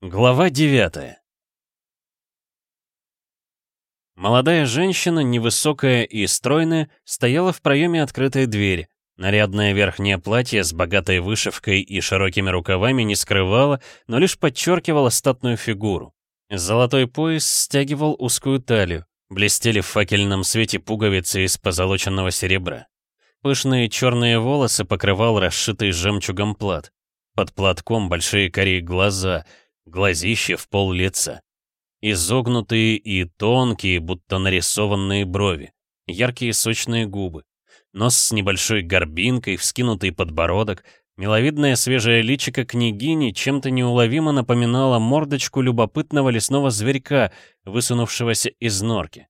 Глава 9 Молодая женщина, невысокая и стройная, стояла в проеме открытой двери. Нарядное верхнее платье с богатой вышивкой и широкими рукавами не скрывало, но лишь подчеркивало статную фигуру. Золотой пояс стягивал узкую талию, блестели в факельном свете пуговицы из позолоченного серебра. Пышные черные волосы покрывал расшитый жемчугом плат. Под платком большие корей глаза — глазище в пол лица. Изогнутые и тонкие, будто нарисованные брови, яркие сочные губы, нос с небольшой горбинкой, вскинутый подбородок, миловидное свежее личико княгини чем-то неуловимо напоминало мордочку любопытного лесного зверька, высунувшегося из норки.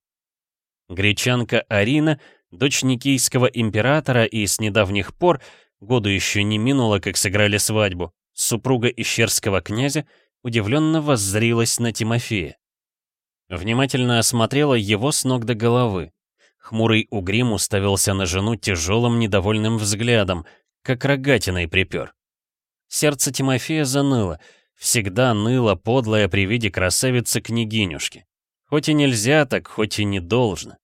Гречанка Арина, дочь Никийского императора и с недавних пор, году еще не минуло, как сыграли свадьбу, супруга ищерского князя, удивленно воззрилась на Тимофея. Внимательно осмотрела его с ног до головы. Хмурый угрим уставился на жену тяжелым недовольным взглядом, как рогатиной припер. Сердце Тимофея заныло, всегда ныло подлое при виде красавицы-княгинюшки. Хоть и нельзя так, хоть и не должно.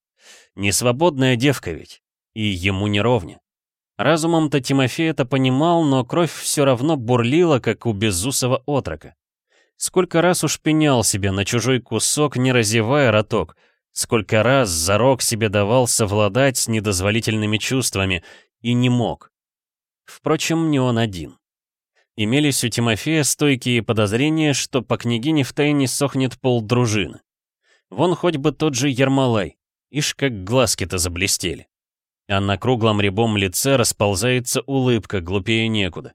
Несвободная девка ведь, и ему не ровня. Разумом-то Тимофей это понимал, но кровь все равно бурлила, как у безусого отрока. Сколько раз уж пенял себе на чужой кусок, не разевая роток. Сколько раз зарок себе давал совладать с недозволительными чувствами, и не мог. Впрочем, не он один. Имелись у Тимофея стойкие подозрения, что по княгине втайне сохнет пол дружины. Вон хоть бы тот же Ермолай, ишь как глазки-то заблестели. А на круглом рябом лице расползается улыбка, глупее некуда.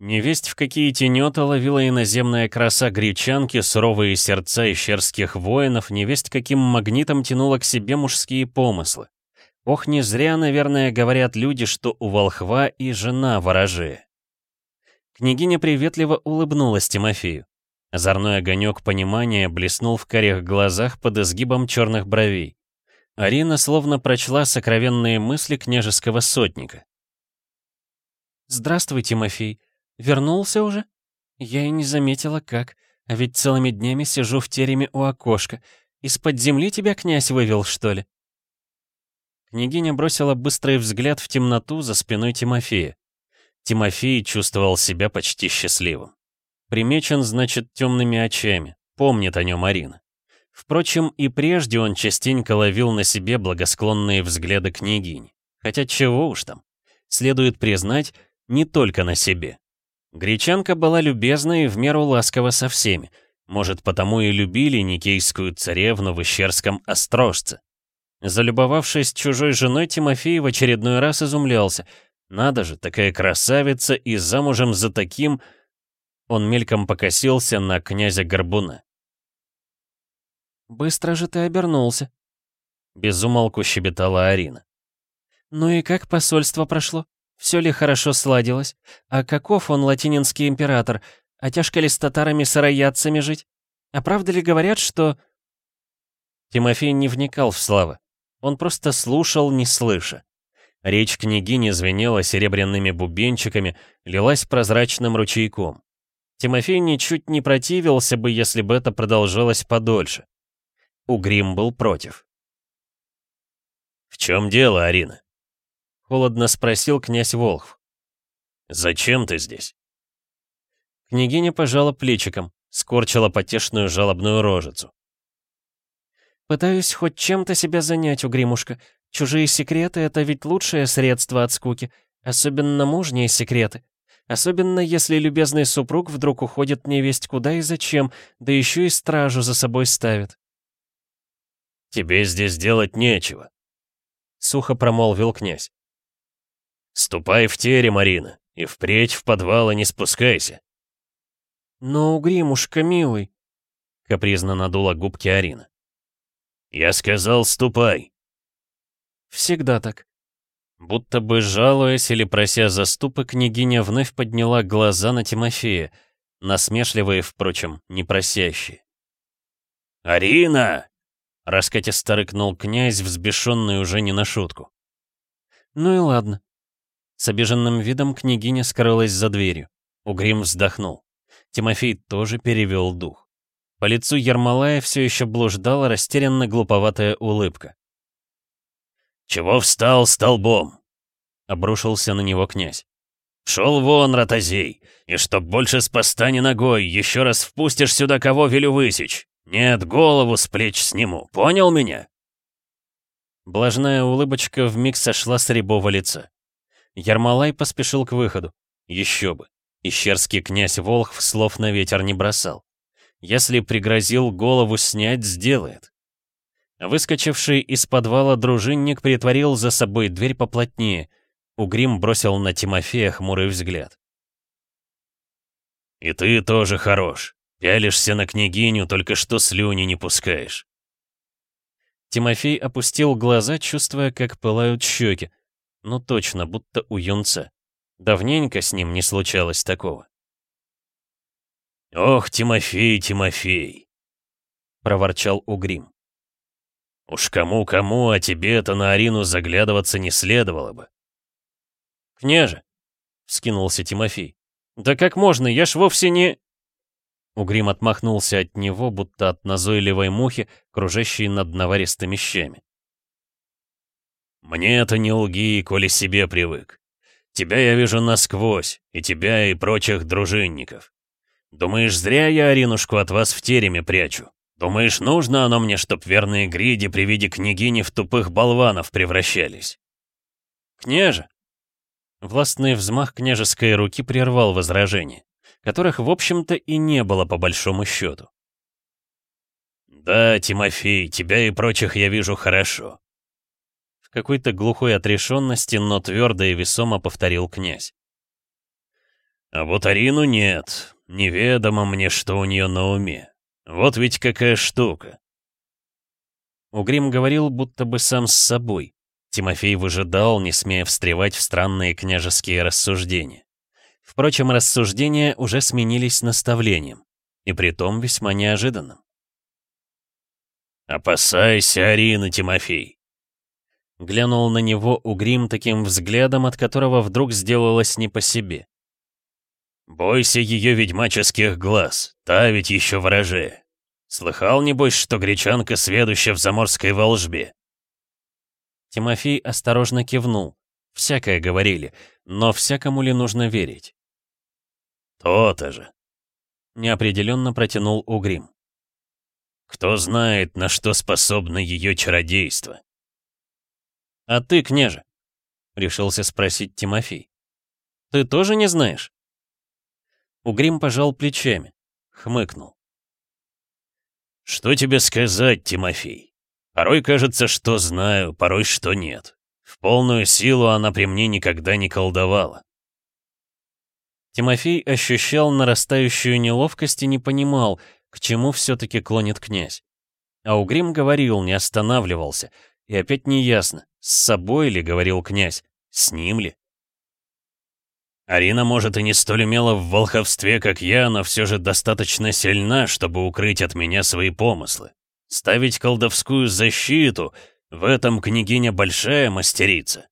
Невесть в какие тенета ловила иноземная краса гречанки, суровые сердца ищерских воинов, невесть каким магнитом тянула к себе мужские помыслы. Ох, не зря, наверное, говорят люди, что у волхва и жена ворожея. Княгиня приветливо улыбнулась Тимофею. Озорной огонек понимания блеснул в карих глазах под изгибом черных бровей. Арина словно прочла сокровенные мысли княжеского сотника. «Здравствуй, Тимофей. Вернулся уже? Я и не заметила, как. А ведь целыми днями сижу в тереме у окошка. Из-под земли тебя князь вывел, что ли?» Княгиня бросила быстрый взгляд в темноту за спиной Тимофея. Тимофей чувствовал себя почти счастливым. Примечен, значит, темными очами. Помнит о нем Арина. Впрочем, и прежде он частенько ловил на себе благосклонные взгляды княгини. Хотя чего уж там. Следует признать, не только на себе. Гречанка была любезна и в меру ласкова со всеми. Может, потому и любили никейскую царевну в Ищерском острожце. Залюбовавшись чужой женой, Тимофей в очередной раз изумлялся. Надо же, такая красавица и замужем за таким... Он мельком покосился на князя Горбуна. «Быстро же ты обернулся», — безумолку щебетала Арина. «Ну и как посольство прошло?» Все ли хорошо сладилось? А каков он, латининский император? А тяжко ли с татарами-сыроядцами жить? А правда ли говорят, что...» Тимофей не вникал в славы. Он просто слушал, не слыша. Речь княгини звенела серебряными бубенчиками, лилась прозрачным ручейком. Тимофей ничуть не противился бы, если бы это продолжалось подольше. Угрим был против. «В чем дело, Арина?» Холодно спросил князь Волхв. «Зачем ты здесь?» Княгиня пожала плечиком, скорчила потешную жалобную рожицу. «Пытаюсь хоть чем-то себя занять, угримушка. Чужие секреты — это ведь лучшее средство от скуки, особенно мужние секреты. Особенно если любезный супруг вдруг уходит невесть куда и зачем, да еще и стражу за собой ставит». «Тебе здесь делать нечего», — сухо промолвил князь. «Ступай в тере, Марина, и впредь в подвалы не спускайся». «Но, угримушка, милый», — капризно надула губки Арина. «Я сказал, ступай». «Всегда так». Будто бы жалуясь или прося заступы, княгиня вновь подняла глаза на Тимофея, насмешливые, впрочем, не просящие. «Арина!» — раскатисто рыкнул князь, взбешенный уже не на шутку. «Ну и ладно», с обиженным видом княгиня скрылась за дверью. Угрим вздохнул. Тимофей тоже перевел дух. По лицу Ермолая все еще блуждала растерянно глуповатая улыбка. «Чего встал столбом?» — обрушился на него князь. «Шел вон, ротозей, и чтоб больше с поста не ногой, еще раз впустишь сюда кого велю высечь. Нет, голову с плеч сниму, понял меня?» Блажная улыбочка вмиг сошла с рябого лица. Ермолай поспешил к выходу. Еще бы. Ищерский князь Волхв слов на ветер не бросал. Если пригрозил голову снять, сделает. Выскочивший из подвала дружинник притворил за собой дверь поплотнее. Угрим бросил на Тимофея хмурый взгляд. «И ты тоже хорош. Пялишься на княгиню, только что слюни не пускаешь». Тимофей опустил глаза, чувствуя, как пылают щеки. Ну точно, будто у юнца. Давненько с ним не случалось такого. «Ох, Тимофей, Тимофей!» — проворчал Угрим. «Уж кому-кому, а тебе-то на Арину заглядываться не следовало бы». «Княже!» — вскинулся Тимофей. «Да как можно, я ж вовсе не...» Угрим отмахнулся от него, будто от назойливой мухи, кружащей над наваристыми щами. «Мне это не лги, коли себе привык. Тебя я вижу насквозь, и тебя, и прочих дружинников. Думаешь, зря я Аринушку от вас в тереме прячу? Думаешь, нужно оно мне, чтоб верные гриди при виде княгини в тупых болванов превращались?» «Княже!» Властный взмах княжеской руки прервал возражение которых, в общем-то, и не было по большому счету. «Да, Тимофей, тебя и прочих я вижу хорошо», какой-то глухой отрешенности, но твердо и весомо повторил князь. «А вот Арину нет, неведомо мне, что у нее на уме. Вот ведь какая штука». Угрим говорил будто бы сам с собой. Тимофей выжидал, не смея встревать в странные княжеские рассуждения. Впрочем, рассуждения уже сменились наставлением, и притом весьма неожиданным. «Опасайся, Арина, Тимофей!» Глянул на него Угрим таким взглядом, от которого вдруг сделалось не по себе. «Бойся ее ведьмаческих глаз, та ведь еще вороже. Слыхал, небось, что гречанка сведуща в заморской волжбе?» Тимофей осторожно кивнул. Всякое говорили, но всякому ли нужно верить? «То-то же!» — неопределенно протянул Угрим. «Кто знает, на что способно ее чародейство?» «А ты, княже?» — решился спросить Тимофей. «Ты тоже не знаешь?» Угрим пожал плечами, хмыкнул. «Что тебе сказать, Тимофей? Порой кажется, что знаю, порой, что нет. В полную силу она при мне никогда не колдовала. Тимофей ощущал нарастающую неловкость и не понимал, к чему все-таки клонит князь. А Угрим говорил, не останавливался. И опять неясно, с собой ли говорил князь, с ним ли. Арина, может, и не столь умела в волховстве, как я, но все же достаточно сильна, чтобы укрыть от меня свои помыслы. Ставить колдовскую защиту — в этом княгиня большая мастерица.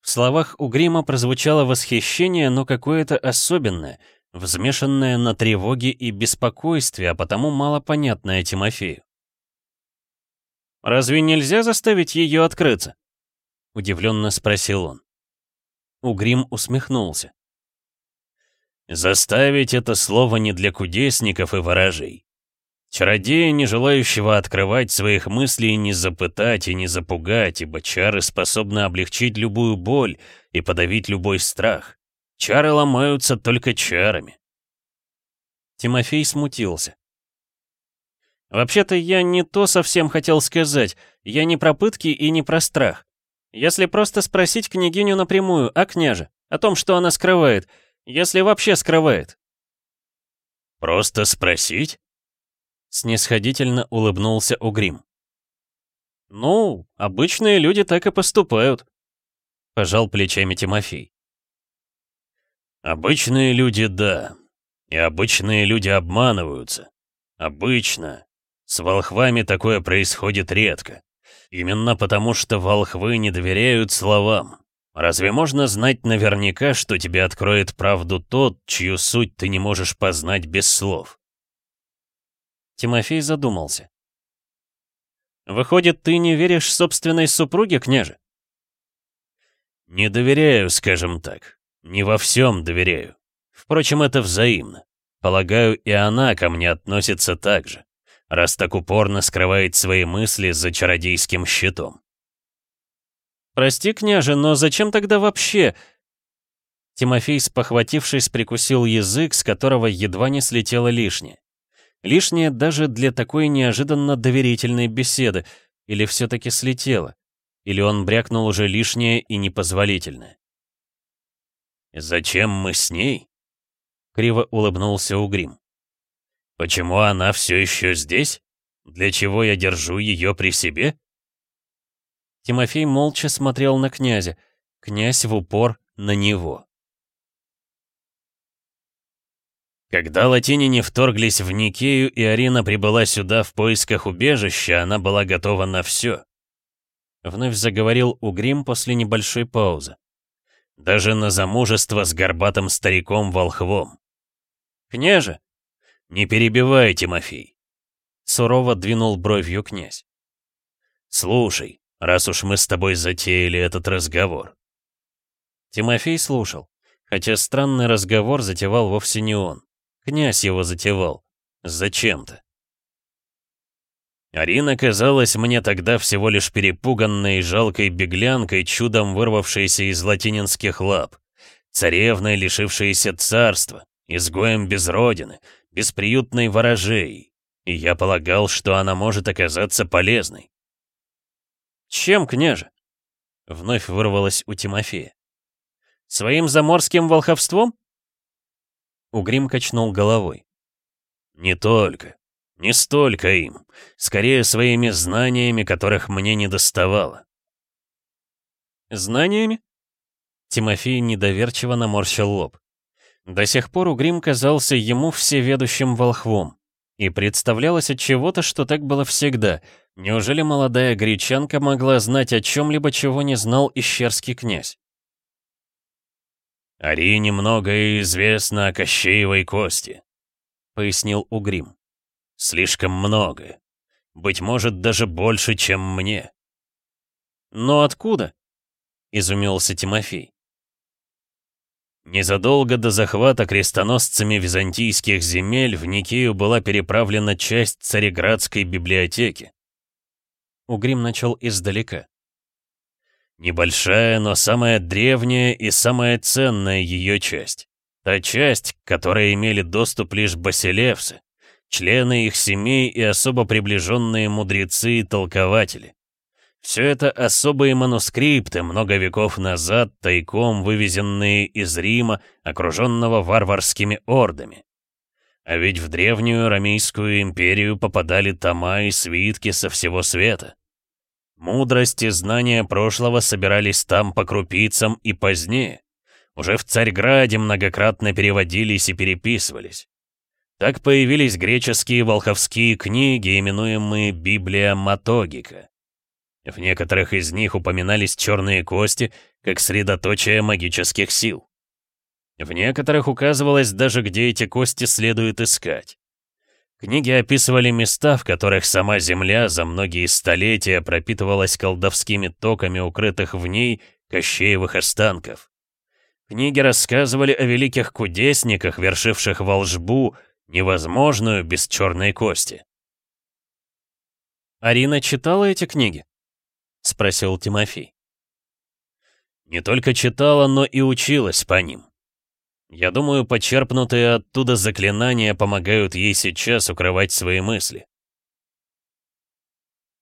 В словах у Грима прозвучало восхищение, но какое-то особенное, взмешанное на тревоге и беспокойстве, а потому мало понятное Тимофею. «Разве нельзя заставить ее открыться?» — удивленно спросил он. Угрим усмехнулся. «Заставить это слово не для кудесников и ворожей. Чародея, не желающего открывать своих мыслей, не запытать и не запугать, ибо чары способны облегчить любую боль и подавить любой страх. Чары ломаются только чарами. Тимофей смутился. «Вообще-то я не то совсем хотел сказать. Я не про пытки и не про страх. Если просто спросить княгиню напрямую, а княже, о том, что она скрывает, если вообще скрывает». «Просто спросить?» Снисходительно улыбнулся Угрим. «Ну, обычные люди так и поступают», — пожал плечами Тимофей. «Обычные люди, да. И обычные люди обманываются. Обычно. С волхвами такое происходит редко. Именно потому, что волхвы не доверяют словам. Разве можно знать наверняка, что тебе откроет правду тот, чью суть ты не можешь познать без слов? Тимофей задумался. «Выходит, ты не веришь собственной супруге, княже?» «Не доверяю, скажем так. Не во всем доверяю. Впрочем, это взаимно. Полагаю, и она ко мне относится так же, раз так упорно скрывает свои мысли за чародейским щитом. «Прости, княже, но зачем тогда вообще...» Тимофей, спохватившись, прикусил язык, с которого едва не слетело лишнее. Лишнее даже для такой неожиданно доверительной беседы. Или все-таки слетело? Или он брякнул уже лишнее и непозволительное? «Зачем мы с ней?» Криво улыбнулся Угрим. «Почему она все еще здесь? Для чего я держу ее при себе?» Тимофей молча смотрел на князя, князь в упор на него. Когда латинине вторглись в Никею и Арина прибыла сюда в поисках убежища, она была готова на все. Вновь заговорил Угрим после небольшой паузы. Даже на замужество с горбатым стариком-волхвом. «Княже!» «Не перебивай, Тимофей!» Сурово двинул бровью князь. «Слушай, раз уж мы с тобой затеяли этот разговор». Тимофей слушал, хотя странный разговор затевал вовсе не он. Князь его затевал. Зачем-то. Арина казалась мне тогда всего лишь перепуганной и жалкой беглянкой, чудом вырвавшейся из латининских лап, царевной, лишившейся царства, изгоем без родины, бесприютной ворожей, и я полагал, что она может оказаться полезной. «Чем, княже?» — вновь вырвалось у Тимофея. «Своим заморским волховством?» Угрим качнул головой. «Не только. Не столько им. Скорее, своими знаниями, которых мне не доставало». «Знаниями?» Тимофей недоверчиво наморщил лоб. До сих пор Угрим казался ему всеведущим волхвом. И представлялось от чего-то, что так было всегда. Неужели молодая гречанка могла знать о чем-либо, чего не знал ищерский князь? «Арине многое известно о Кощеевой кости», — пояснил Угрим. «Слишком многое. Быть может, даже больше, чем мне». «Но откуда?» — изумился Тимофей. Незадолго до захвата крестоносцами византийских земель в Никею была переправлена часть Цареградской библиотеки. Угрим начал издалека. Небольшая, но самая древняя и самая ценная ее часть. Та часть, к которой имели доступ лишь басилевсы, члены их семей и особо приближенные мудрецы и толкователи. Все это особые манускрипты, много веков назад тайком вывезенные из Рима, окруженного варварскими ордами. А ведь в древнюю Ромейскую империю попадали тома и свитки со всего света. Мудрость и знания прошлого собирались там по крупицам и позднее. Уже в Царьграде многократно переводились и переписывались. Так появились греческие волховские книги, именуемые Библия Матогика. В некоторых из них упоминались черные кости как средоточие магических сил. В некоторых указывалось даже, где эти кости следует искать. Книги описывали места, в которых сама Земля за многие столетия пропитывалась колдовскими токами, укрытых в ней Кощеевых останков. Книги рассказывали о великих кудесниках, вершивших волжбу, невозможную без черной кости. «Арина читала эти книги?» — спросил Тимофей. «Не только читала, но и училась по ним. Я думаю, почерпнутые оттуда заклинания помогают ей сейчас укрывать свои мысли».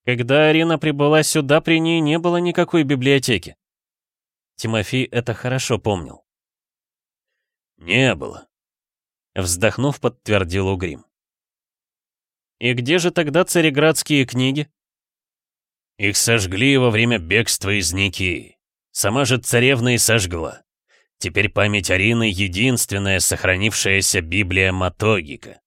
Когда Арина прибыла сюда, при ней не было никакой библиотеки. Тимофей это хорошо помнил. «Не было», — вздохнув, подтвердил Угрим. «И где же тогда цареградские книги?» Их сожгли во время бегства из Никии. Сама же царевна и сожгла. Теперь память Арины — единственная сохранившаяся Библия Матогика.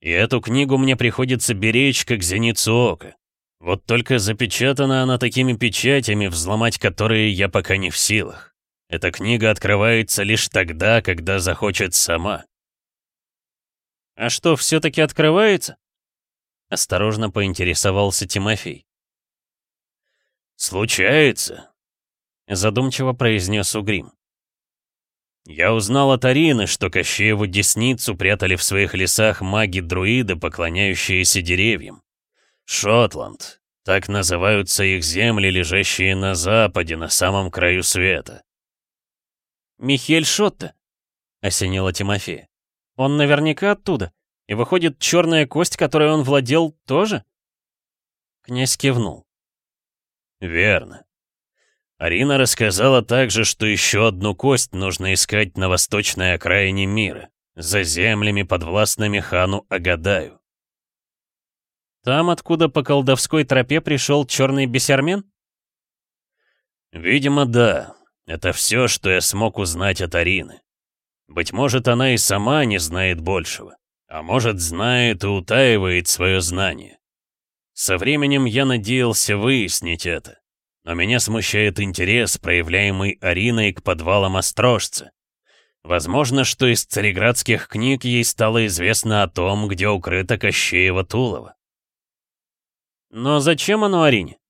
И эту книгу мне приходится беречь, как зеницу ока. Вот только запечатана она такими печатями, взломать которые я пока не в силах. Эта книга открывается лишь тогда, когда захочет сама. А что, все-таки открывается? Осторожно поинтересовался Тимофей. «Случается», — задумчиво произнес Угрим. «Я узнал от Арины, что Кощееву десницу прятали в своих лесах маги-друиды, поклоняющиеся деревьям. Шотланд, так называются их земли, лежащие на западе, на самом краю света. «Михель Шотте», — осенила Тимофея. «Он наверняка оттуда. И выходит, черная кость, которой он владел, тоже?» Князь кивнул. «Верно. Арина рассказала также, что еще одну кость нужно искать на восточной окраине мира, за землями, подвластными хану Агадаю. Там, откуда по колдовской тропе пришел черный бесермен? Видимо, да. Это все, что я смог узнать от Арины. Быть может, она и сама не знает большего. А может, знает и утаивает свое знание. Со временем я надеялся выяснить это. Но меня смущает интерес, проявляемый Ариной к подвалам Острожца. Возможно, что из цареградских книг ей стало известно о том, где укрыто Кощеево Тулово. Но зачем оно Арине?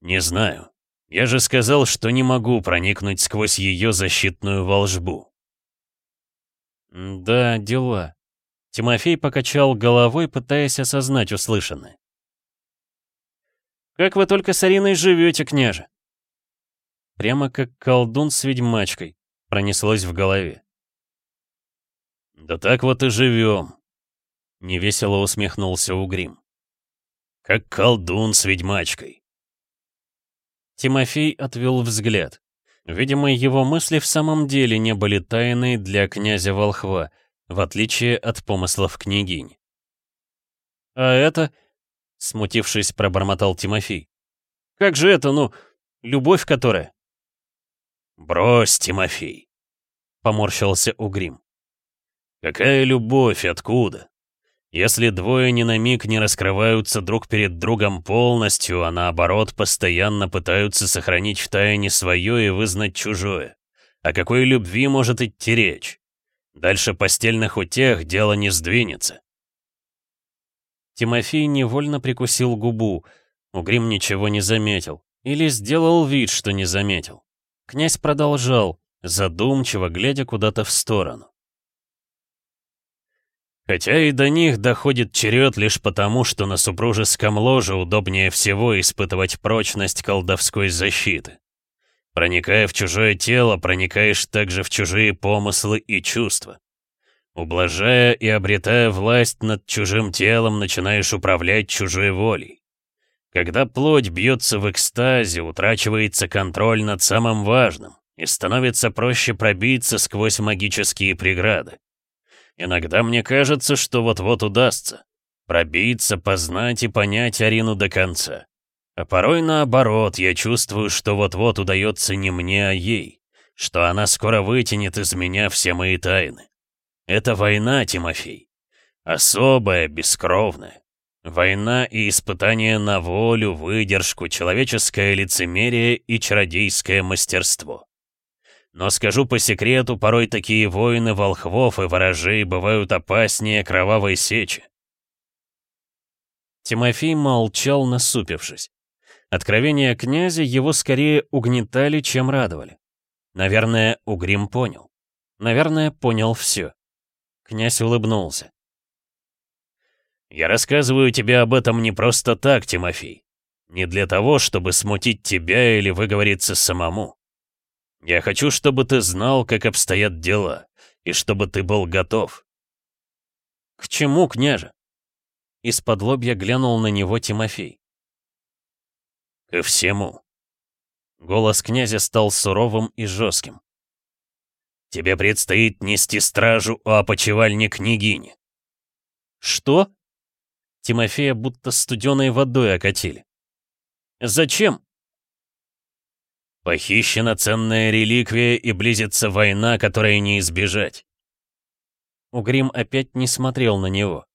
Не знаю. Я же сказал, что не могу проникнуть сквозь ее защитную волжбу. Да, дела. Тимофей покачал головой, пытаясь осознать услышанное. «Как вы только с Ариной живете, княже?» Прямо как колдун с ведьмачкой, пронеслось в голове. «Да так вот и живем», — невесело усмехнулся Угрим. «Как колдун с ведьмачкой». Тимофей отвел взгляд. Видимо, его мысли в самом деле не были тайной для князя Волхва, в отличие от помыслов княгинь. «А это...» — смутившись, пробормотал Тимофей. «Как же это, ну, любовь которая?» «Брось, Тимофей!» — поморщился Угрим. «Какая любовь, откуда? Если двое ни на миг не раскрываются друг перед другом полностью, а наоборот постоянно пытаются сохранить в тайне свое и вызнать чужое. О какой любви может идти речь? Дальше постельных утех дело не сдвинется. Тимофей невольно прикусил губу. Угрим ничего не заметил. Или сделал вид, что не заметил. Князь продолжал, задумчиво глядя куда-то в сторону. Хотя и до них доходит черед лишь потому, что на супружеском ложе удобнее всего испытывать прочность колдовской защиты. Проникая в чужое тело, проникаешь также в чужие помыслы и чувства. Ублажая и обретая власть над чужим телом, начинаешь управлять чужой волей. Когда плоть бьется в экстазе, утрачивается контроль над самым важным, и становится проще пробиться сквозь магические преграды. Иногда мне кажется, что вот-вот удастся. Пробиться, познать и понять Арину до конца. А порой наоборот, я чувствую, что вот-вот удается не мне, а ей. Что она скоро вытянет из меня все мои тайны. Это война, Тимофей. Особая, бескровная. Война и испытание на волю, выдержку, человеческое лицемерие и чародейское мастерство. Но скажу по секрету, порой такие воины волхвов и ворожей бывают опаснее кровавой сечи. Тимофей молчал, насупившись. Откровения князя его скорее угнетали, чем радовали. Наверное, Угрим понял. Наверное, понял все. Князь улыбнулся. «Я рассказываю тебе об этом не просто так, Тимофей. Не для того, чтобы смутить тебя или выговориться самому. Я хочу, чтобы ты знал, как обстоят дела, и чтобы ты был готов». «К чему, княже?» Из-под лобья глянул на него Тимофей. «Ко всему». Голос князя стал суровым и жестким. «Тебе предстоит нести стражу у опочивальни княгини». «Что?» Тимофея будто студеной водой окатили. «Зачем?» Похищена ценная реликвия и близится война, которой не избежать. Угрим опять не смотрел на него.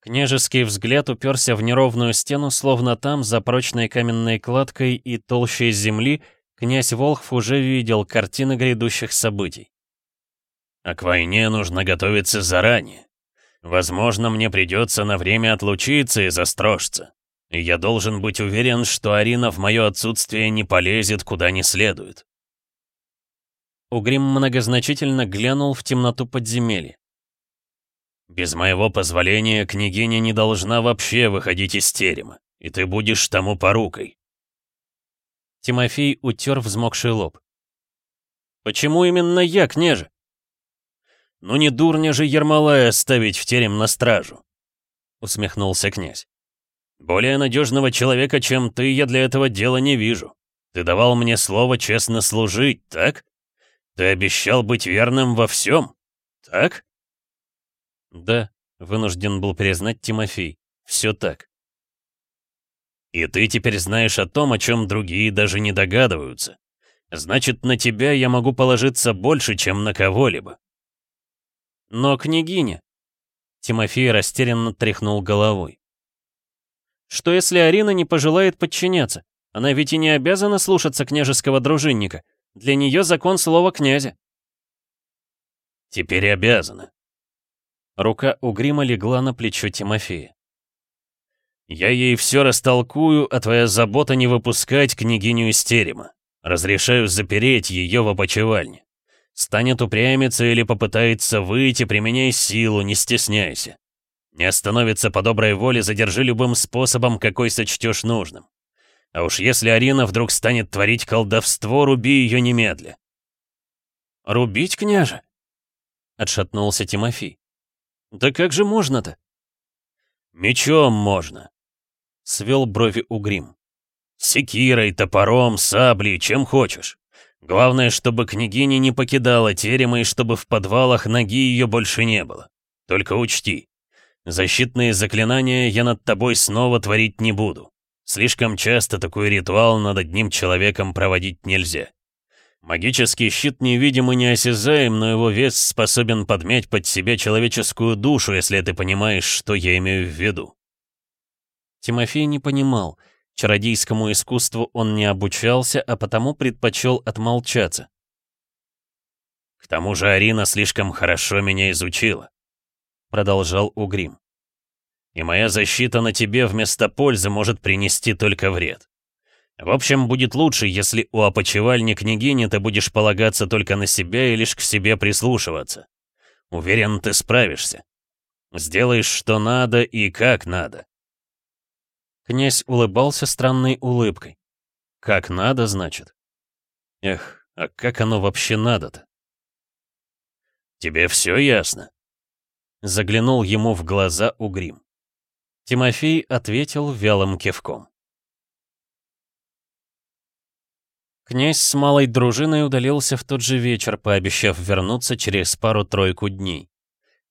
Княжеский взгляд уперся в неровную стену, словно там, за прочной каменной кладкой и толщей земли, Князь Волхв уже видел картины грядущих событий. «А к войне нужно готовиться заранее. Возможно, мне придется на время отлучиться из Острожца. И я должен быть уверен, что Арина в мое отсутствие не полезет куда не следует». Угрим многозначительно глянул в темноту подземелья. «Без моего позволения княгиня не должна вообще выходить из терема, и ты будешь тому порукой». Тимофей утер взмокший лоб. «Почему именно я, княже?» «Ну не дурня же Ермолая ставить в терем на стражу», — усмехнулся князь. «Более надежного человека, чем ты, я для этого дела не вижу. Ты давал мне слово честно служить, так? Ты обещал быть верным во всем, так?» «Да», — вынужден был признать Тимофей, — «все так». «И ты теперь знаешь о том, о чем другие даже не догадываются. Значит, на тебя я могу положиться больше, чем на кого-либо». «Но княгиня...» Тимофей растерянно тряхнул головой. Что если Арина не пожелает подчиняться? Она ведь и не обязана слушаться княжеского дружинника. Для нее закон слова князя. Теперь обязана. Рука у грима легла на плечо Тимофея. «Я ей все растолкую, а твоя забота не выпускать княгиню из терема. Разрешаю запереть ее в опочивальне. Станет упрямиться или попытается выйти, применяй силу, не стесняйся. Не остановится по доброй воле, задержи любым способом, какой сочтешь нужным. А уж если Арина вдруг станет творить колдовство, руби ее немедля. «Рубить, княже?» — отшатнулся Тимофей. «Да как же можно-то?» «Мечом можно», — свел брови Угрим. «Секирой, топором, саблей, чем хочешь. Главное, чтобы княгиня не покидала терема и чтобы в подвалах ноги ее больше не было. Только учти, Защитные заклинания я над тобой снова творить не буду. Слишком часто такой ритуал над одним человеком проводить нельзя. Магический щит невидим и неосязаем, но его вес способен подмять под себя человеческую душу, если ты понимаешь, что я имею в виду. Тимофей не понимал. Чародейскому искусству он не обучался, а потому предпочел отмолчаться. К тому же Арина слишком хорошо меня изучила. — продолжал Угрим. «И моя защита на тебе вместо пользы может принести только вред. В общем, будет лучше, если у опочивальни княгини ты будешь полагаться только на себя и лишь к себе прислушиваться. Уверен, ты справишься. Сделаешь, что надо и как надо». Князь улыбался странной улыбкой. «Как надо, значит?» «Эх, а как оно вообще надо-то?» «Тебе все ясно?» Заглянул ему в глаза Угрим. Тимофей ответил вялым кивком. Князь с малой дружиной удалился в тот же вечер, пообещав вернуться через пару-тройку дней.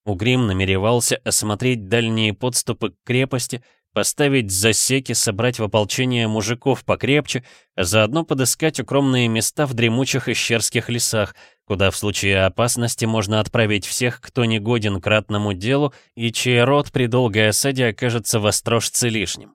Угрим намеревался осмотреть дальние подступы к крепости, поставить засеки, собрать в ополчение мужиков покрепче, а заодно подыскать укромные места в дремучих ищерских лесах, куда в случае опасности можно отправить всех, кто не годен к ратному делу и чей род при долгой осаде окажется в острожце лишним.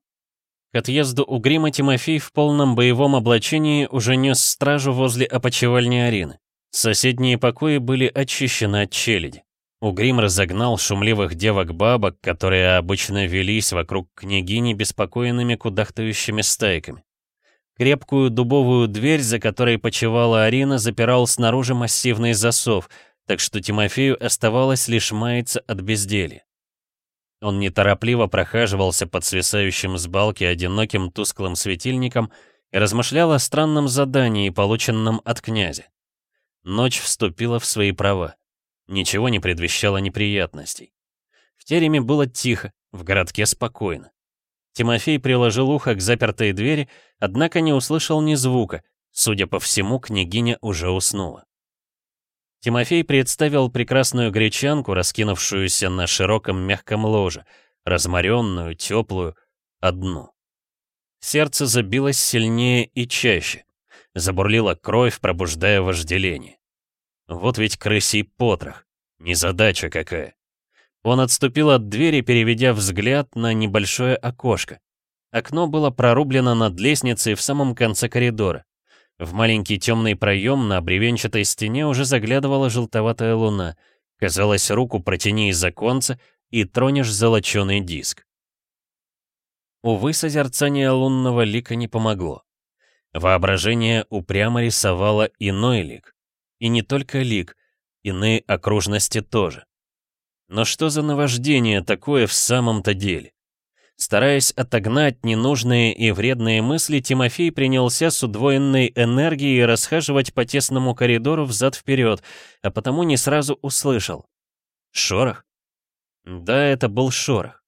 К отъезду у Грима Тимофей в полном боевом облачении уже нес стражу возле опочивальни Арины. Соседние покои были очищены от челяди. Угрим разогнал шумливых девок-бабок, которые обычно велись вокруг княгини беспокойными кудахтающими стайками. Крепкую дубовую дверь, за которой почевала Арина, запирал снаружи массивный засов, так что Тимофею оставалось лишь маяться от безделья. Он неторопливо прохаживался под свисающим с балки одиноким тусклым светильником и размышлял о странном задании, полученном от князя. Ночь вступила в свои права. Ничего не предвещало неприятностей. В тереме было тихо, в городке спокойно. Тимофей приложил ухо к запертой двери, однако не услышал ни звука. Судя по всему, княгиня уже уснула. Тимофей представил прекрасную гречанку, раскинувшуюся на широком мягком ложе, разморенную, теплую, одну. Сердце забилось сильнее и чаще. Забурлила кровь, пробуждая вожделение. Вот ведь крысий потрох. Незадача какая. Он отступил от двери, переведя взгляд на небольшое окошко. Окно было прорублено над лестницей в самом конце коридора. В маленький темный проем на бревенчатой стене уже заглядывала желтоватая луна. Казалось, руку протяни из оконца и тронешь золоченый диск. Увы, созерцание лунного лика не помогло. Воображение упрямо рисовало иной лик. И не только лик, иные окружности тоже. Но что за наваждение такое в самом-то деле? Стараясь отогнать ненужные и вредные мысли, Тимофей принялся с удвоенной энергией расхаживать по тесному коридору взад-вперед, а потому не сразу услышал. Шорох? Да, это был шорох.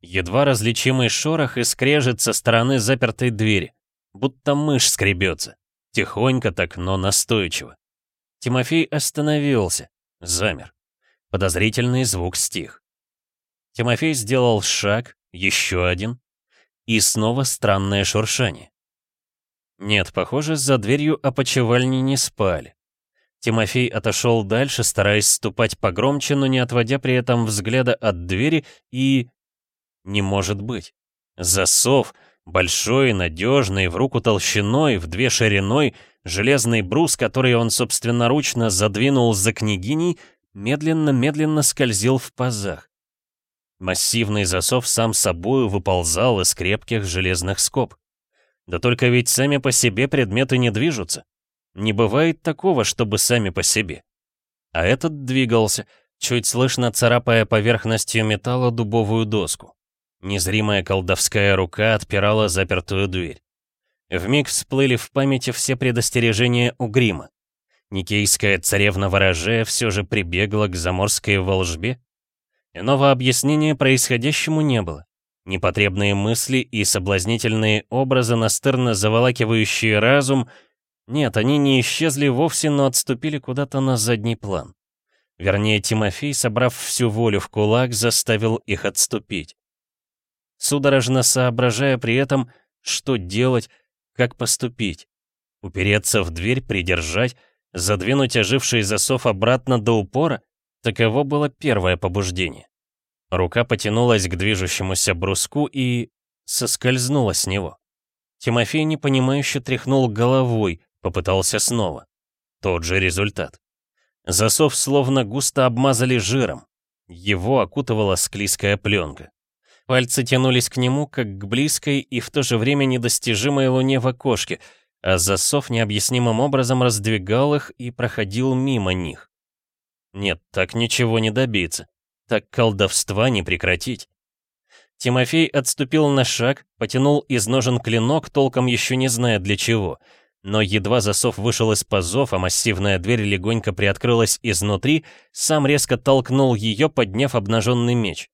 Едва различимый шорох и скрежет со стороны запертой двери, будто мышь скребется. Тихонько так, но настойчиво. Тимофей остановился, замер. Подозрительный звук стих. Тимофей сделал шаг, еще один. И снова странное шуршание. Нет, похоже, за дверью опочивальни не спали. Тимофей отошел дальше, стараясь ступать погромче, но не отводя при этом взгляда от двери и... Не может быть. Засов, большой, надежный, в руку толщиной, в две шириной, железный брус, который он собственноручно задвинул за княгиней, медленно-медленно скользил в пазах. Массивный засов сам собою выползал из крепких железных скоб. Да только ведь сами по себе предметы не движутся. Не бывает такого, чтобы сами по себе. А этот двигался, чуть слышно царапая поверхностью металла дубовую доску. Незримая колдовская рука отпирала запертую дверь. Вмиг всплыли в памяти все предостережения у грима. Никейская царевна ворожея все же прибегла к заморской волжбе, Иного объяснения происходящему не было. Непотребные мысли и соблазнительные образы, настырно заволакивающие разум, нет, они не исчезли вовсе, но отступили куда-то на задний план. Вернее, Тимофей, собрав всю волю в кулак, заставил их отступить. Судорожно соображая при этом, что делать, как поступить. Упереться в дверь, придержать, задвинуть оживший засов обратно до упора? Таково было первое побуждение. Рука потянулась к движущемуся бруску и... соскользнула с него. Тимофей непонимающе тряхнул головой, попытался снова. Тот же результат. Засов словно густо обмазали жиром. Его окутывала склизкая пленка. Пальцы тянулись к нему, как к близкой и в то же время недостижимой луне в окошке, а засов необъяснимым образом раздвигал их и проходил мимо них. Нет, так ничего не добиться. Так колдовства не прекратить. Тимофей отступил на шаг, потянул из ножен клинок, толком еще не зная для чего. Но едва засов вышел из пазов, а массивная дверь легонько приоткрылась изнутри, сам резко толкнул ее, подняв обнаженный меч.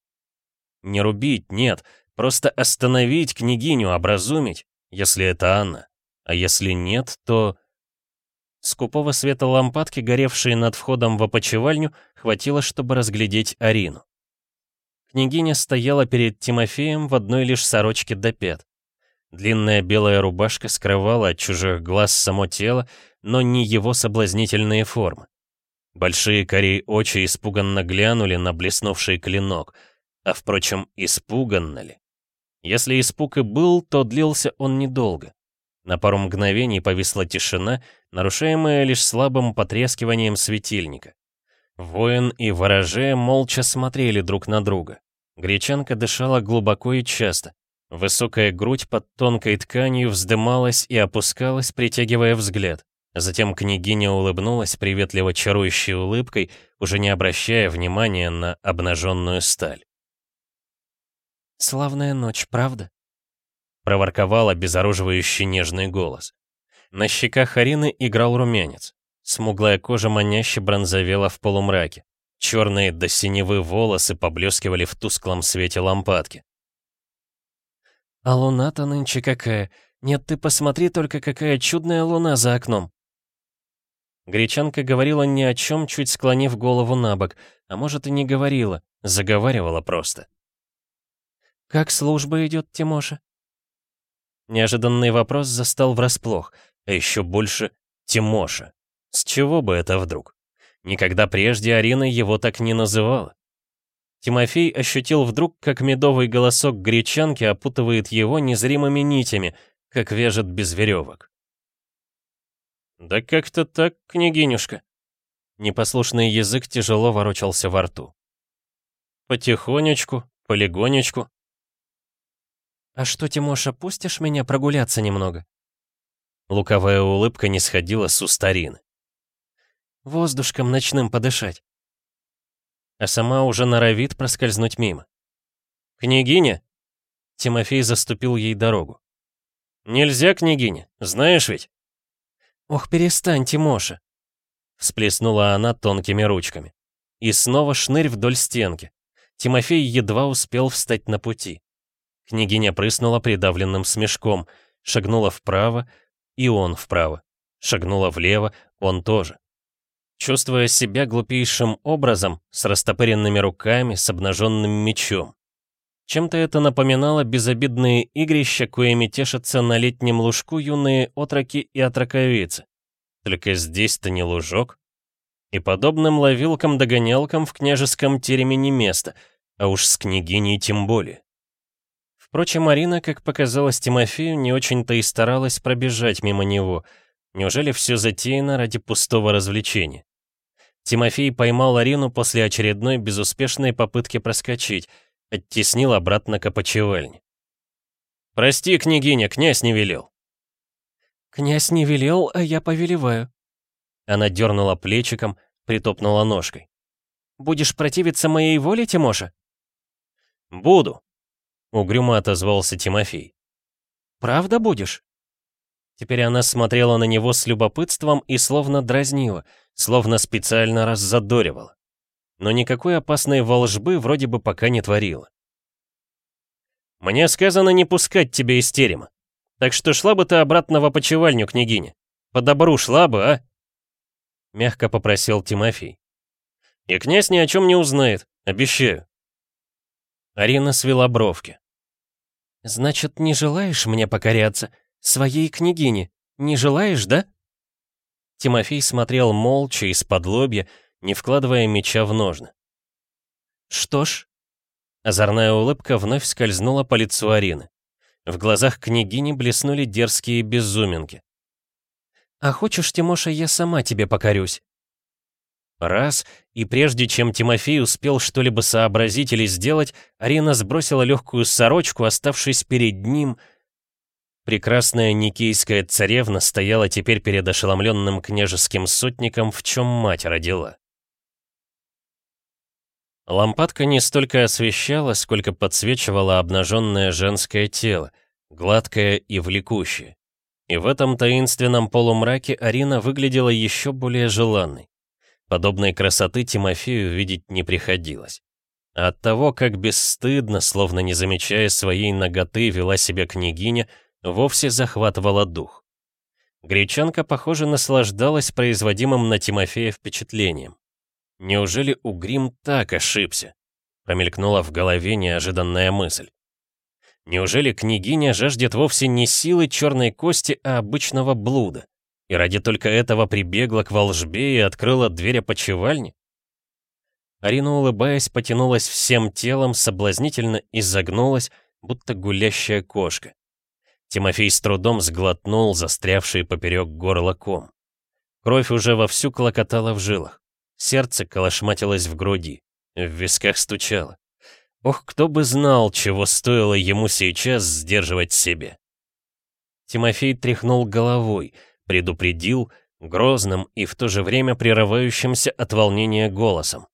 Не рубить, нет, просто остановить княгиню, образумить, если это Анна. А если нет, то... Скупого света лампадки, горевшей над входом в опочивальню, хватило, чтобы разглядеть Арину. Княгиня стояла перед Тимофеем в одной лишь сорочке до пят. Длинная белая рубашка скрывала от чужих глаз само тело, но не его соблазнительные формы. Большие корей очи испуганно глянули на блеснувший клинок, а, впрочем, испуганно ли? Если испуг и был, то длился он недолго. На пару мгновений повисла тишина, нарушаемая лишь слабым потрескиванием светильника. Воин и вороже молча смотрели друг на друга. Гречанка дышала глубоко и часто. Высокая грудь под тонкой тканью вздымалась и опускалась, притягивая взгляд. Затем княгиня улыбнулась приветливо чарующей улыбкой, уже не обращая внимания на обнаженную сталь. «Славная ночь, правда?» проворковал обезоруживающий нежный голос. На щеках Арины играл румянец. Смуглая кожа маняще бронзовела в полумраке. Черные до синевы волосы поблескивали в тусклом свете лампадки. «А луна-то нынче какая! Нет, ты посмотри только, какая чудная луна за окном!» Гречанка говорила ни о чем, чуть склонив голову на бок, а может и не говорила, заговаривала просто. «Как служба идет, Тимоша?» Неожиданный вопрос застал врасплох, а еще больше Тимоша. С чего бы это вдруг? Никогда прежде Арина его так не называла. Тимофей ощутил вдруг, как медовый голосок гречанки опутывает его незримыми нитями, как вяжет без веревок. «Да как-то так, княгинюшка». Непослушный язык тяжело ворочался во рту. «Потихонечку, полегонечку». «А что, Тимоша, пустишь меня прогуляться немного?» Луковая улыбка не сходила с уст Арины. «Воздушком ночным подышать». А сама уже норовит проскользнуть мимо. «Княгиня?» Тимофей заступил ей дорогу. «Нельзя, княгиня, знаешь ведь?» «Ох, перестань, Тимоша!» Всплеснула она тонкими ручками. И снова шнырь вдоль стенки. Тимофей едва успел встать на пути. Княгиня прыснула придавленным смешком, шагнула вправо, и он вправо. Шагнула влево, он тоже. Чувствуя себя глупейшим образом, с растопыренными руками, с обнаженным мечом. Чем-то это напоминало безобидные игрища, коими тешатся на летнем лужку юные отроки и отроковицы. Только здесь-то не лужок. И подобным ловилкам-догонялкам в княжеском тереме не место, а уж с княгиней тем более. Впрочем, Марина, как показалось Тимофею, не очень-то и старалась пробежать мимо него. Неужели все затеяно ради пустого развлечения? Тимофей поймал Арину после очередной безуспешной попытки проскочить — оттеснил обратно к опочивальне. «Прости, княгиня, князь не велел». «Князь не велел, а я повелеваю». Она дернула плечиком, притопнула ножкой. «Будешь противиться моей воле, Тимоша?» «Буду», — угрюмо отозвался Тимофей. «Правда будешь?» Теперь она смотрела на него с любопытством и словно дразнила, словно специально раззадоривала но никакой опасной волжбы вроде бы пока не творила. «Мне сказано не пускать тебя из терема. Так что шла бы ты обратно в опочивальню, княгиня. По добру шла бы, а?» Мягко попросил Тимофей. «И князь ни о чем не узнает, обещаю». Арина свела бровки. «Значит, не желаешь мне покоряться? Своей княгине? Не желаешь, да?» Тимофей смотрел молча из-под лобья, не вкладывая меча в ножны. «Что ж...» Озорная улыбка вновь скользнула по лицу Арины. В глазах княгини блеснули дерзкие безуминки. «А хочешь, Тимоша, я сама тебе покорюсь?» Раз, и прежде чем Тимофей успел что-либо сообразить или сделать, Арина сбросила легкую сорочку, оставшись перед ним. Прекрасная никейская царевна стояла теперь перед ошеломленным княжеским сотником, в чем мать родила. Лампадка не столько освещала, сколько подсвечивала обнаженное женское тело, гладкое и влекущее. И в этом таинственном полумраке Арина выглядела еще более желанной. Подобной красоты Тимофею видеть не приходилось. А от того, как бесстыдно, словно не замечая своей ноготы, вела себя княгиня, вовсе захватывала дух. Гречанка, похоже, наслаждалась производимым на Тимофея впечатлением. Неужели Угрим так ошибся? Промелькнула в голове неожиданная мысль. Неужели княгиня жаждет вовсе не силы черной кости, а обычного блуда? И ради только этого прибегла к волжбе и открыла дверь опочивальни? Арина, улыбаясь, потянулась всем телом, соблазнительно изогнулась, будто гулящая кошка. Тимофей с трудом сглотнул застрявший поперек горла ком. Кровь уже вовсю клокотала в жилах. Сердце колошматилось в груди, в висках стучало. Ох, кто бы знал, чего стоило ему сейчас сдерживать себе. Тимофей тряхнул головой, предупредил, грозным и в то же время прерывающимся от волнения голосом.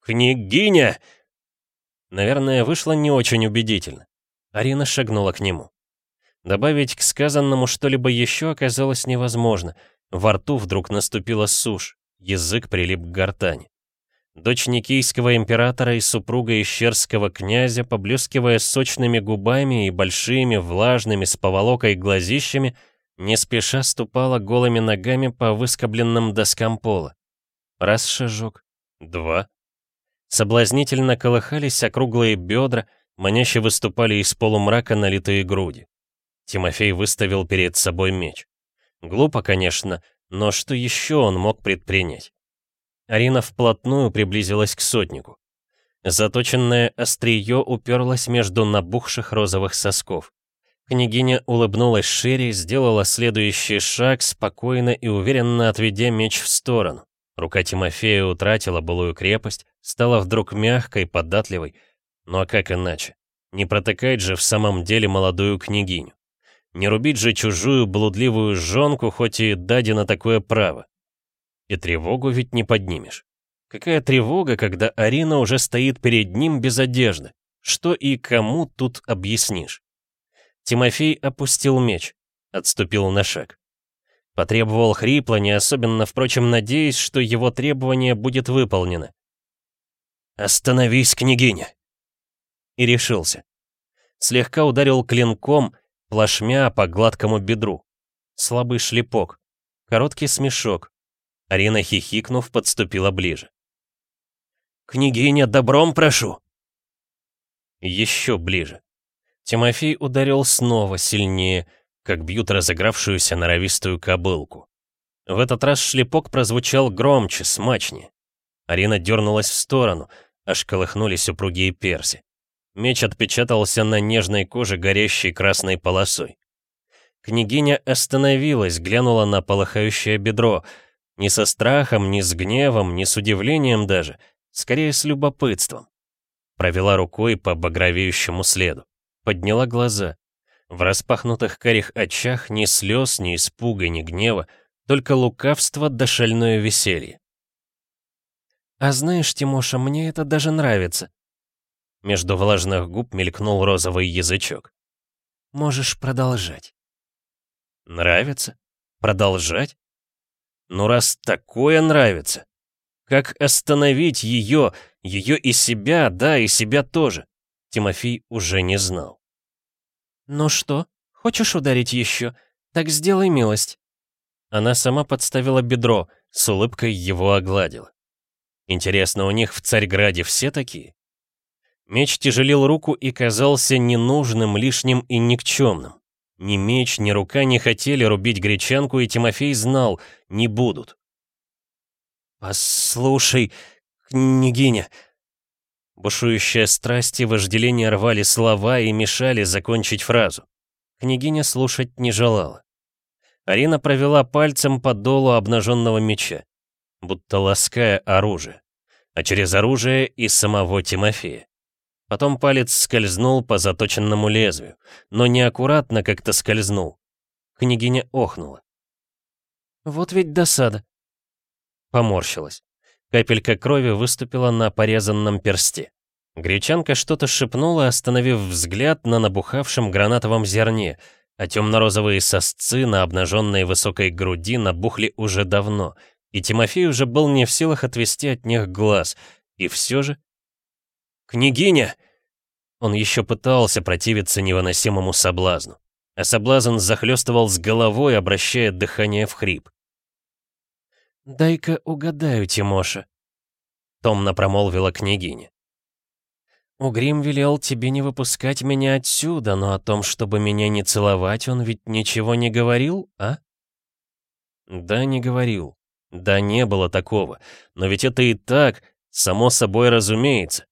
«Княгиня!» Наверное, вышло не очень убедительно. Арина шагнула к нему. Добавить к сказанному что-либо еще оказалось невозможно. Во рту вдруг наступила сушь язык прилип к гортани. Дочь Никийского императора и супруга Ищерского князя, поблескивая сочными губами и большими, влажными, с поволокой глазищами, не спеша ступала голыми ногами по выскобленным доскам пола. Раз шажок, два. Соблазнительно колыхались округлые бедра, маняще выступали из полумрака налитые груди. Тимофей выставил перед собой меч. Глупо, конечно, но что еще он мог предпринять? Арина вплотную приблизилась к сотнику. Заточенное острие уперлось между набухших розовых сосков. Княгиня улыбнулась шире, сделала следующий шаг, спокойно и уверенно отведя меч в сторону. Рука Тимофея утратила былую крепость, стала вдруг мягкой, податливой. Ну а как иначе? Не протыкать же в самом деле молодую княгиню. Не рубить же чужую блудливую жонку, хоть и дади на такое право. И тревогу ведь не поднимешь. Какая тревога, когда Арина уже стоит перед ним без одежды? Что и кому тут объяснишь? Тимофей опустил меч, отступил на шаг. Потребовал хрипло, не особенно, впрочем, надеясь, что его требование будет выполнено. «Остановись, княгиня!» И решился. Слегка ударил клинком, плашмя по гладкому бедру. Слабый шлепок, короткий смешок. Арина, хихикнув, подступила ближе. «Княгиня, добром прошу!» Еще ближе. Тимофей ударил снова сильнее, как бьют разыгравшуюся норовистую кобылку. В этот раз шлепок прозвучал громче, смачнее. Арина дернулась в сторону, аж колыхнулись упругие перси. Меч отпечатался на нежной коже горящей красной полосой. Княгиня остановилась, глянула на полыхающее бедро. Не со страхом, не с гневом, не с удивлением даже, скорее с любопытством. Провела рукой по багровеющему следу подняла глаза. В распахнутых карих очах ни слез, ни испуга, ни гнева, только лукавство да шальное веселье. «А знаешь, Тимоша, мне это даже нравится». Между влажных губ мелькнул розовый язычок. «Можешь продолжать». «Нравится? Продолжать? Ну раз такое нравится, как остановить ее, ее и себя, да, и себя тоже? Тимофей уже не знал. «Ну что, хочешь ударить еще? Так сделай милость». Она сама подставила бедро, с улыбкой его огладила. Интересно, у них в Царьграде все такие? Меч тяжелил руку и казался ненужным, лишним и никчемным. Ни меч, ни рука не хотели рубить гречанку, и Тимофей знал, не будут. «Послушай, княгиня», Бушующая страсть и вожделение рвали слова и мешали закончить фразу. Княгиня слушать не желала. Арина провела пальцем по долу обнаженного меча, будто лаская оружие, а через оружие и самого Тимофея. Потом палец скользнул по заточенному лезвию, но неаккуратно как-то скользнул. Княгиня охнула. «Вот ведь досада!» Поморщилась. Капелька крови выступила на порезанном персте. Гречанка что-то шепнула, остановив взгляд на набухавшем гранатовом зерне, а темно-розовые сосцы на обнаженной высокой груди набухли уже давно, и Тимофей уже был не в силах отвести от них глаз. И все же... «Княгиня!» Он еще пытался противиться невыносимому соблазну. А соблазн захлестывал с головой, обращая дыхание в хрип. «Дай-ка угадаю, Тимоша», — томно промолвила княгиня. «Угрим велел тебе не выпускать меня отсюда, но о том, чтобы меня не целовать, он ведь ничего не говорил, а?» «Да, не говорил. Да, не было такого. Но ведь это и так, само собой разумеется.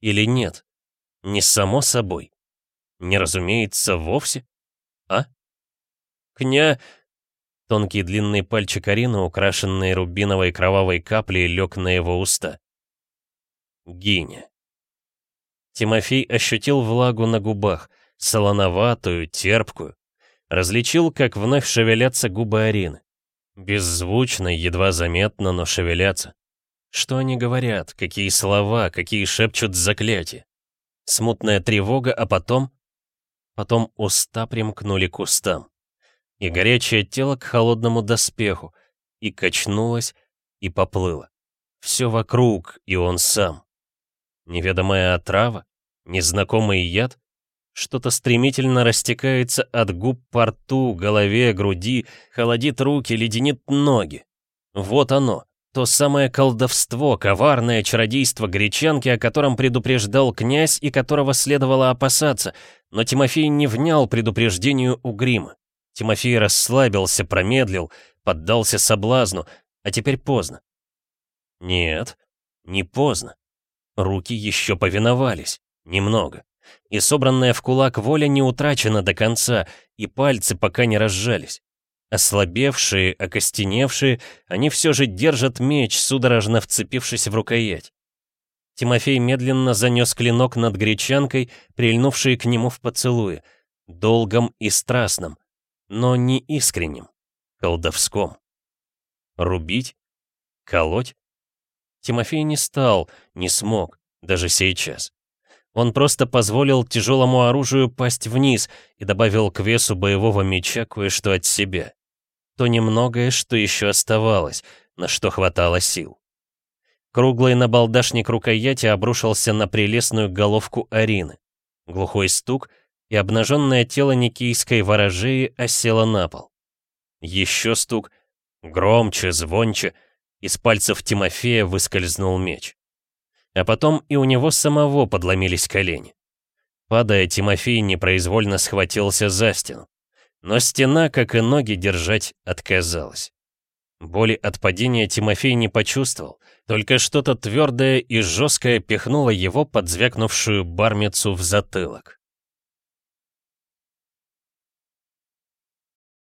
Или нет? Не само собой. Не разумеется вовсе? А? Кня...» Тонкий длинный пальчик Арины, украшенный рубиновой кровавой каплей, лег на его уста. Гиня. Тимофей ощутил влагу на губах, солоноватую, терпкую. Различил, как вновь шевелятся губы Арины. Беззвучно, едва заметно, но шевелятся. Что они говорят, какие слова, какие шепчут заклятия. Смутная тревога, а потом... Потом уста примкнули к устам и горячее тело к холодному доспеху, и качнулось, и поплыло. Все вокруг, и он сам. Неведомая отрава, незнакомый яд, что-то стремительно растекается от губ по рту, голове, груди, холодит руки, леденит ноги. Вот оно, то самое колдовство, коварное чародейство гречанки, о котором предупреждал князь и которого следовало опасаться, но Тимофей не внял предупреждению у грима. Тимофей расслабился, промедлил, поддался соблазну, а теперь поздно. Нет, не поздно. Руки еще повиновались. Немного. И собранная в кулак воля не утрачена до конца, и пальцы пока не разжались. Ослабевшие, окостеневшие, они все же держат меч, судорожно вцепившись в рукоять. Тимофей медленно занес клинок над гречанкой, прильнувшей к нему в поцелуе, долгом и страстном, но не искренним, колдовском. Рубить? Колоть? Тимофей не стал, не смог, даже сейчас. Он просто позволил тяжелому оружию пасть вниз и добавил к весу боевого меча кое-что от себя. То немногое, что еще оставалось, на что хватало сил. Круглый набалдашник рукояти обрушился на прелестную головку Арины. Глухой стук, и обнаженное тело никийской ворожеи осело на пол. Еще стук, громче, звонче, из пальцев Тимофея выскользнул меч. А потом и у него самого подломились колени. Падая, Тимофей непроизвольно схватился за стену. Но стена, как и ноги, держать отказалась. Боли от падения Тимофей не почувствовал, только что-то твердое и жесткое пихнуло его под звякнувшую бармицу в затылок.